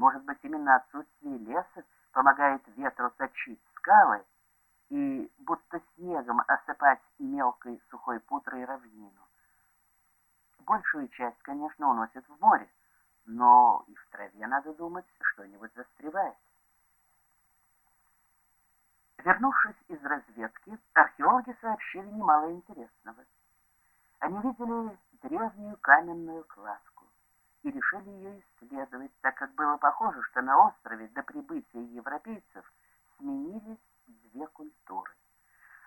Может быть, именно отсутствие леса помогает ветру точить скалы и будто снегом осыпать мелкой сухой пудрой равнину. Большую часть, конечно, уносит в море, но и в траве, надо думать, что-нибудь застревает. Вернувшись из разведки, археологи сообщили немало интересного. Они видели древнюю каменную кладку и решили ее исследовать, так как было похоже, что на острове до прибытия европейцев сменились две культуры.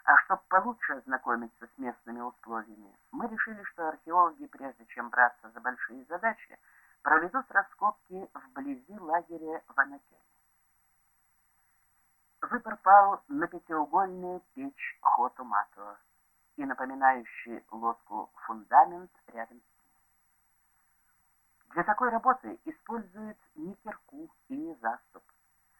А чтобы получше ознакомиться с местными условиями, мы решили, что археологи, прежде чем браться за большие задачи, проведут раскопки вблизи лагеря Ванакель. Выбор пал на пятиугольную печь Хоту-Матуа и напоминающий лодку фундамент рядом с. Для такой работы используют не кирку и не заступ,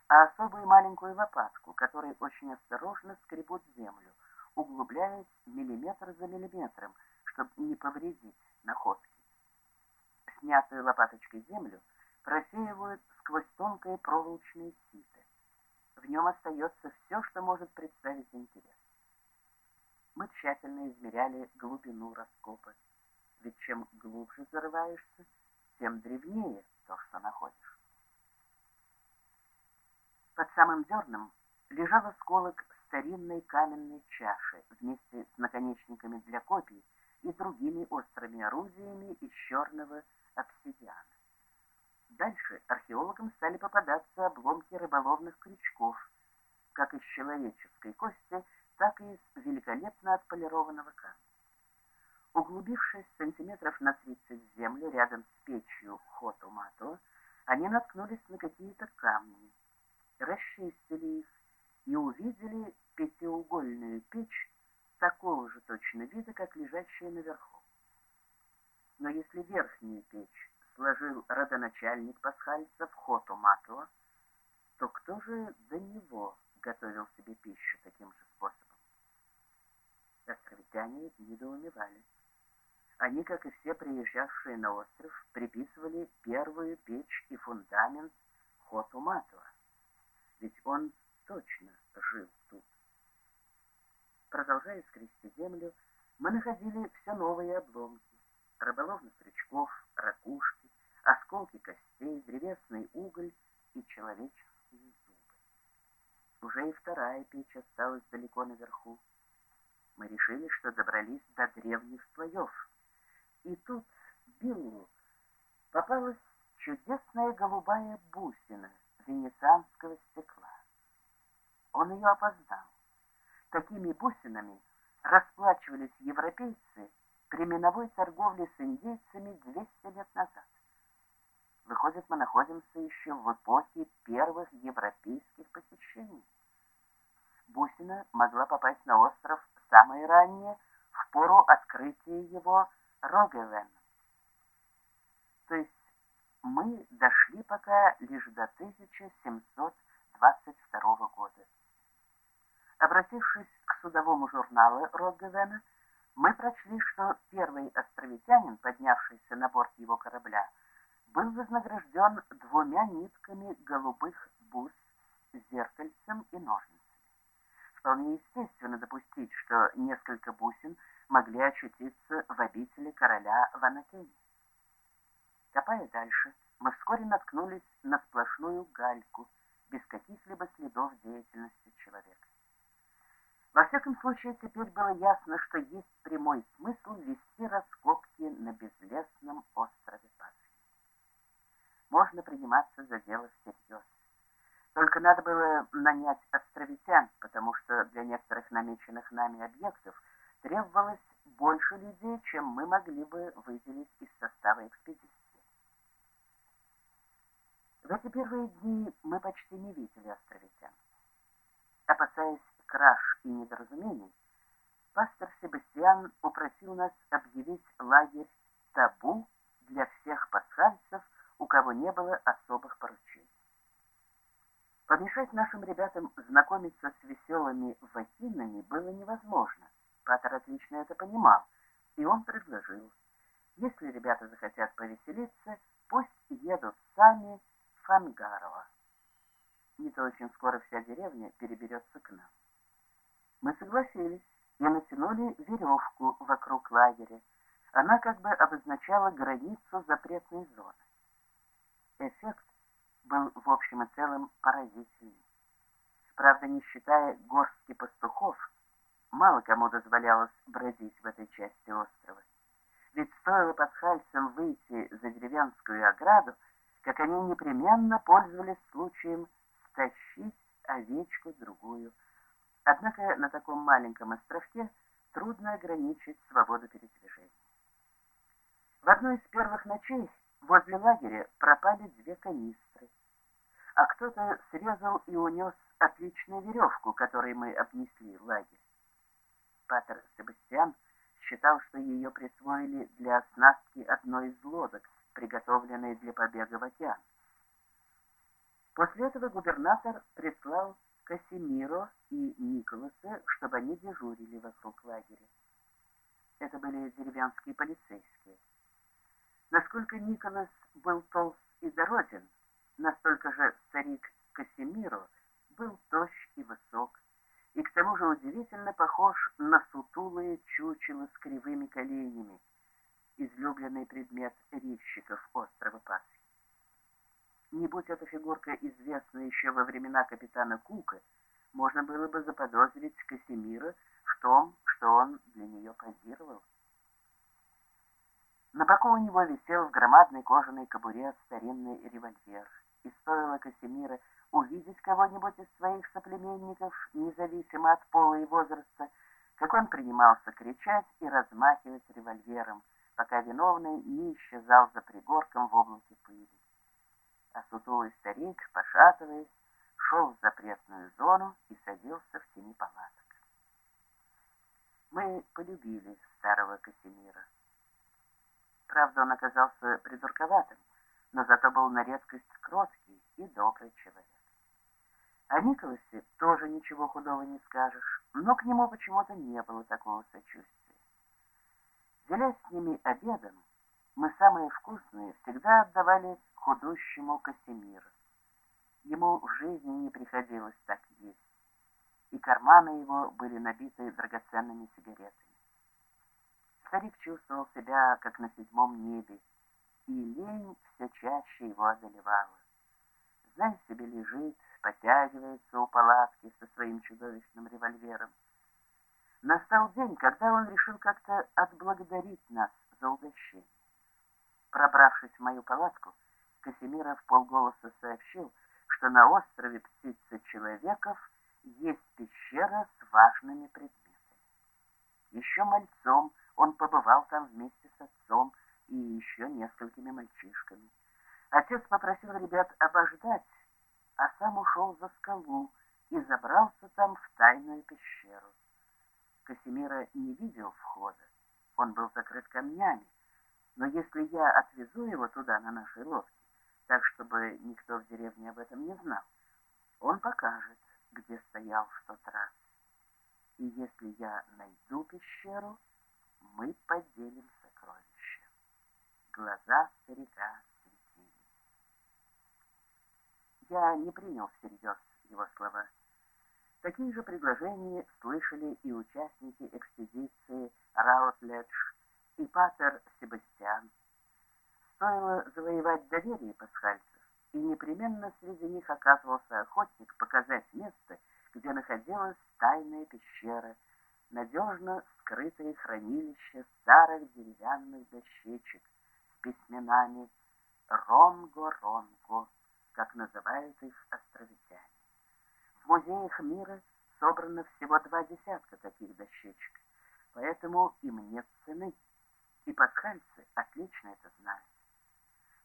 а особую маленькую лопатку, которой очень осторожно скребут землю, углубляясь миллиметр за миллиметром, чтобы не повредить находки. Снятую лопаточкой землю просеивают сквозь тонкое проволочное сито. В нем остается все, что может представить интерес. Мы тщательно измеряли глубину раскопа, ведь чем глубже зарываешься, тем древнее то, что находишь. Под самым дерном лежал осколок старинной каменной чаши вместе с наконечниками для копий и другими острыми орудиями из черного обсидиана. Дальше археологам стали попадаться обломки рыболовных крючков, как из человеческой кости, так и из великолепно отполированного камня. Углубившись сантиметров на 30 в землю рядом с печью Хоту-Мато, они наткнулись на какие-то камни, расчистили их и увидели пятиугольную печь такого же точно вида, как лежащая наверху. Но если верхнюю печь сложил родоначальник пасхальцев Хоту-Матуа, то кто же до него готовил себе пищу таким же способом? Островитяне недоумевали. Они, как и все приезжавшие на остров, приписывали первую печь и фундамент Хоту Матуа, ведь он точно жил тут. Продолжая скрести землю, мы находили все новые обломки, рыболовных крючков, ракушки, осколки костей, древесный уголь и человеческие зубы. Уже и вторая печь осталась далеко наверху. Мы решили, что добрались до древних слоев. И тут Биллу попалась чудесная голубая бусина венецианского стекла. Он ее опоздал. Такими бусинами расплачивались европейцы при миновой торговле с индейцами 200 лет назад. Выходит, мы находимся еще в эпохе первых европейских посещений. Бусина могла попасть на остров самое раннее, в пору открытия его Рогевен. То есть мы дошли пока лишь до 1722 года. Обратившись к судовому журналу Рогевена, мы прочли, что первый островитянин, поднявшийся на борт его корабля, был вознагражден двумя нитками голубых бус зеркальцем и ножницами. Вполне естественно допустить, что несколько бусин могли очутиться в обители короля Ванатени. Копая дальше, мы вскоре наткнулись на сплошную гальку, без каких-либо следов деятельности человека. Во всяком случае, теперь было ясно, что есть прямой смысл вести раскопки на безлесном острове Пасхи. Можно приниматься за дело всерьез. Только надо было нанять островитян, потому что для некоторых намеченных нами объектов требовалось больше людей, чем мы могли бы выделить из состава экспедиции. В эти первые дни мы почти не видели островитян. Опасаясь краж и недоразумений, пастор Себастьян упросил нас объявить лагерь табу для всех пасхальцев, у кого не было особых поручений. Помешать нашим ребятам знакомиться с веселыми вакинами было невозможно. Патер отлично это понимал, и он предложил, если ребята захотят повеселиться, пусть едут сами в Фангарова. Не то очень скоро вся деревня переберется к нам. Мы согласились и натянули веревку вокруг лагеря. Она как бы обозначала границу запретной зоны. Эффект был в общем и целом поразительный. Правда, не считая горстки пастухов, мало кому дозволялось бродить в этой части острова. Ведь стоило пасхальцам выйти за деревенскую ограду, как они непременно пользовались случаем стащить овечку другую. Однако на таком маленьком островке трудно ограничить свободу передвижения. В одной из первых ночей возле лагеря пропали две канистры, а кто-то срезал и унес отличную веревку, которой мы обнесли лагерь. Патер Себастьян считал, что ее присвоили для оснастки одной из лодок, приготовленной для побега в океан. После этого губернатор прислал Касимиро и Николаса, чтобы они дежурили вокруг лагеря. Это были деревенские полицейские. Насколько Николас был толст и дороден, настолько же старик Касимиро был тощ и высок, и к тому же удивительно похож на сутулые чучело с кривыми коленями, излюбленный предмет резчиков острова Пасхи. Не будь эта фигурка известна еще во времена капитана Кука, можно было бы заподозрить Касимира в том, что он для нее позировал. На боку у него висел в громадной кожаной кобуре старинный револьвер, и стоило Касимира увидеть кого-нибудь из своих соплеменников, независимо от пола и возраста, как он принимался кричать и размахивать револьвером, пока виновный не исчезал за пригорком в облаке пыли. А сутулый старик, пошатываясь, шел в запретную зону и садился в тени палаток. Мы полюбили старого Касимира. Правда, он оказался придурковатым, но зато был на редкость кроткий и добрый человек. О Николасе тоже ничего худого не скажешь, но к нему почему-то не было такого сочувствия. Делясь с ними обедом, мы самые вкусные всегда отдавали худущему Касимиру. Ему в жизни не приходилось так есть, и карманы его были набиты драгоценными сигаретами. Старик чувствовал себя, как на седьмом небе, и лень все чаще его одолевала. Знай себе лежит, потягивается у палатки со своим чудовищным револьвером. Настал день, когда он решил как-то отблагодарить нас за угощение. Пробравшись в мою палатку, Касимира в полголоса сообщил, что на острове Птица-Человеков есть пещера с важными предметами. Еще мальцом он побывал там вместе с отцом и еще несколькими мальчишками. Отец попросил ребят обождать, а сам ушел за скалу и забрался там в тайную пещеру. Касимира не видел входа, он был закрыт камнями, но если я отвезу его туда на нашей лодке, так, чтобы никто в деревне об этом не знал, он покажет, где стоял в тот раз. И если я найду пещеру, мы поделим сокровища. Глаза старика Я не принял всерьез его слова. Такие же предложения слышали и участники экспедиции Раутледж и Патер Себастьян. Стоило завоевать доверие пасхальцев, и непременно среди них оказывался охотник показать место, где находилась тайная пещера, надежно скрытое хранилище старых деревянных дощечек с письменами «Ронго-Ронго», как называют их островитяне. В музеях мира собрано всего два десятка таких дощечек, поэтому им нет цены, и пасхальцы отлично это знают.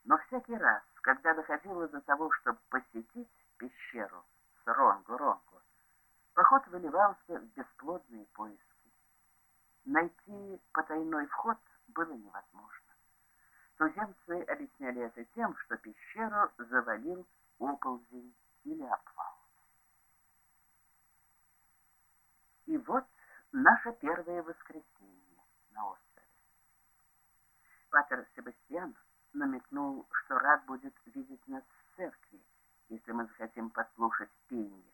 Но всякий раз, когда доходило до того, чтобы посетить пещеру с Ронгу-Ронгу, поход выливался в бесплодные поиски. Найти потайной вход было невозможно. Туземцы объясняли это тем, что пещеру завалил оползень или обвал. И вот наше первое воскресенье на острове. Патер Себастьян намекнул, что рад будет видеть нас в церкви, этим послушать пение.